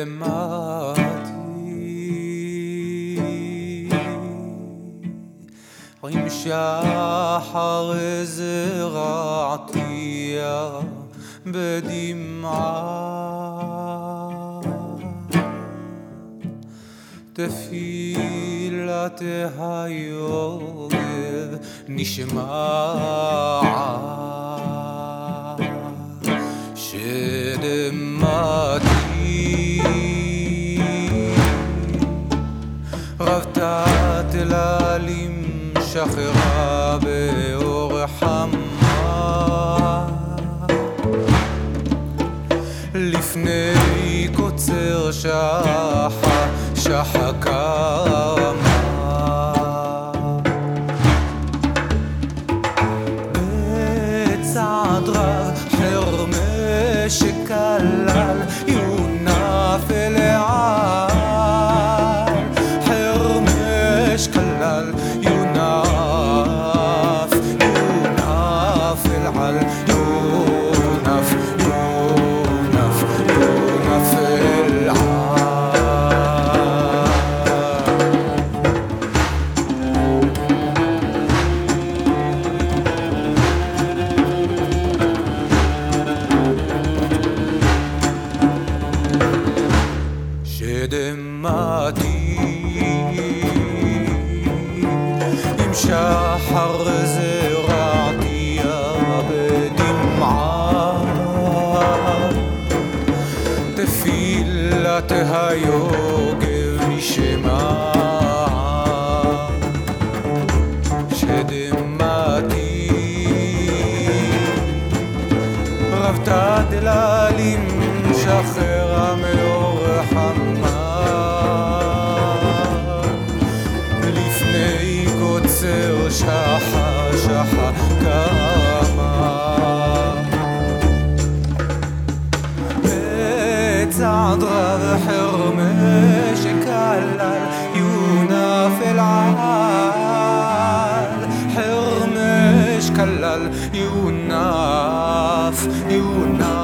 למעתי עם שחר זרעתיה בדמעה תפילת היוגב נשמעת שחררה באור לפני קוצר שחה שחקה בצעד רב חרמש שדמעתי עם שחר זרעתי בדמעה. תפילת היוגב נשמע שדמעתי. רבתה דללים שחררה نفسي وشحا شحا كما بتعضغ حرمش على اليونا في العال. حرمش كلا اليوناف يوناف